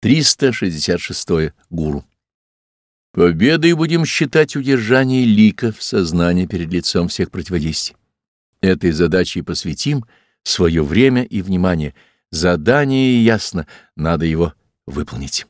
366. Гуру. Победой будем считать удержание лика в сознании перед лицом всех противодействий. Этой задачей посвятим свое время и внимание. Задание ясно, надо его выполнить.